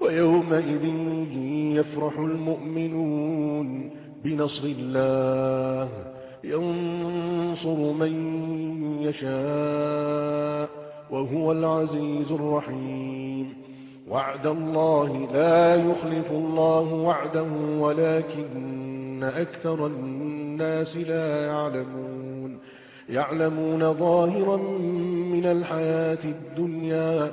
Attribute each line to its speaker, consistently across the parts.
Speaker 1: ويومئذ يفرح المؤمنون بنصر الله. ينصر من يشاء وهو العزيز الرحيم. وعد الله لا يخلف الله وعده ولكن أكثر الناس لا يعلمون. يعلمون ظاهرا من الحياة الدنيا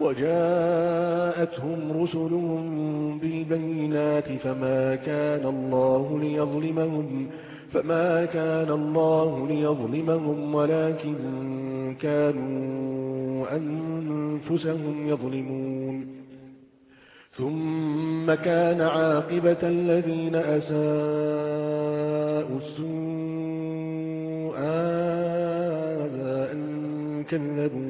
Speaker 1: وجاءتهم رسلهم بالبينات فما كان الله ليظلمهم فما كان الله ليظلمهم ولكن كانوا أنفسهم يظلمون. ثم كان عاقبة الذين أساءوا السوء أن كذبوا.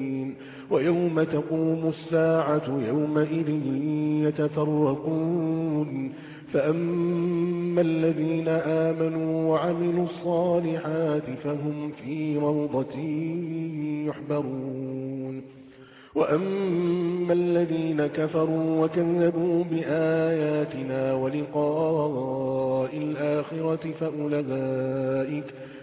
Speaker 1: ويوم تقوم الساعة يومئذ يتفرقون. فأما الذين آمنوا وعملوا الصالحات فهم في روضة يحبرون. وأما الذين كفروا وكذبوا بآياتنا ولقاء الآخرة فأولئك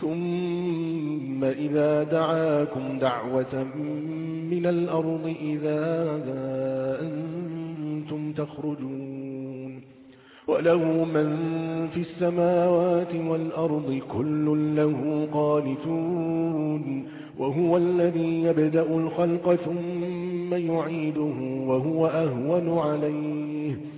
Speaker 1: ثم إذا دعاكم دعوة من الأرض إذا أنتم تخرجون. وله من في السماوات والأرض كل له قانتون. وهو الذي يبدأ الخلق ثم يعيده وهو أهون عليه.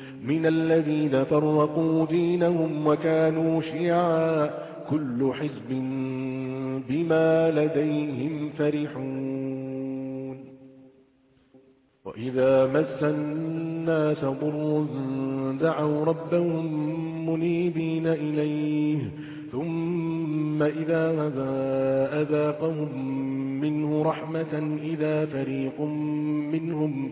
Speaker 1: من الذين فرقوا دينهم وكانوا شيعا كل حزب بما لديهم فرحون. وإذا مس الناس ضر دعوا ربهم منيبين إليه ثم إذا أذاقهم منه رحمة إذا فريق منهم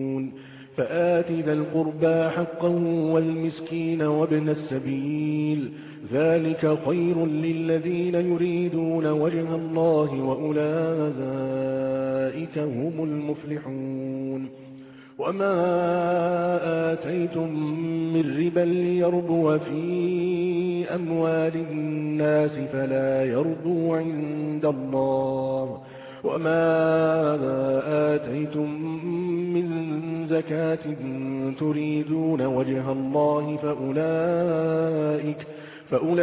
Speaker 1: فآت ذا القربى حقه والمسكين وابن السبيل. ذلك خير للذين يريدون وجه الله وأولئك هم المفلحون. وما آتيتم من ربا ليربو في أموال الناس فلا يربو عند الله. وما آتيتم من زكاة تريدون وجه الله فأولئك فأولئك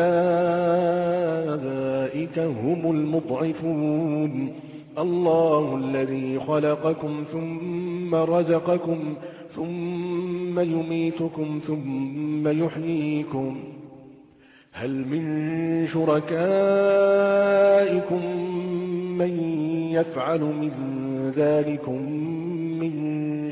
Speaker 1: هم المضعفون الله الذي خلقكم ثم رزقكم ثم يميتكم ثم يحييكم هل من شركائكم من يفعل من ذلكم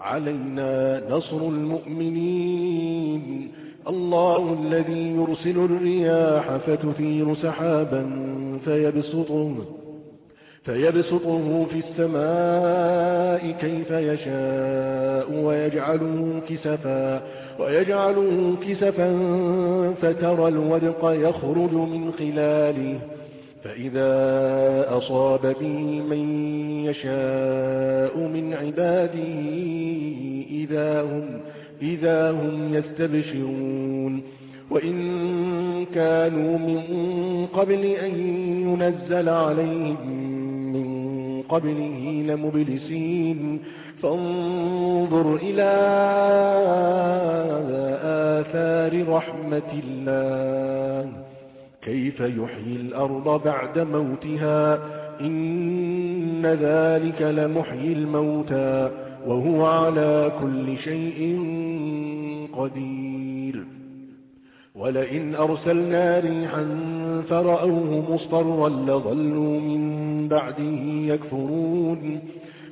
Speaker 1: علينا نصر المؤمنين. الله الذي يرسل الرياح فتثير سحابا فيبسطه فيبسطه في السماء كيف يشاء ويجعله كسفا ويجعله كسفا فترى الودق يخرج من خلاله. فإذا أصاب به من يشاء من عباده إذا هم, إذا هم يستبشرون. وإن كانوا من قبل أن ينزل عليهم قبله لمبلسين. فانظر إلى آثار رحمة الله. كيف يحيي الأرض بعد موتها؟ إن ذلك لمحيي الموتى وهو على كل شيء قدير. ولئن أرسلنا ريحا فرأوه مصطرا لظلوا من بعده يكفرون.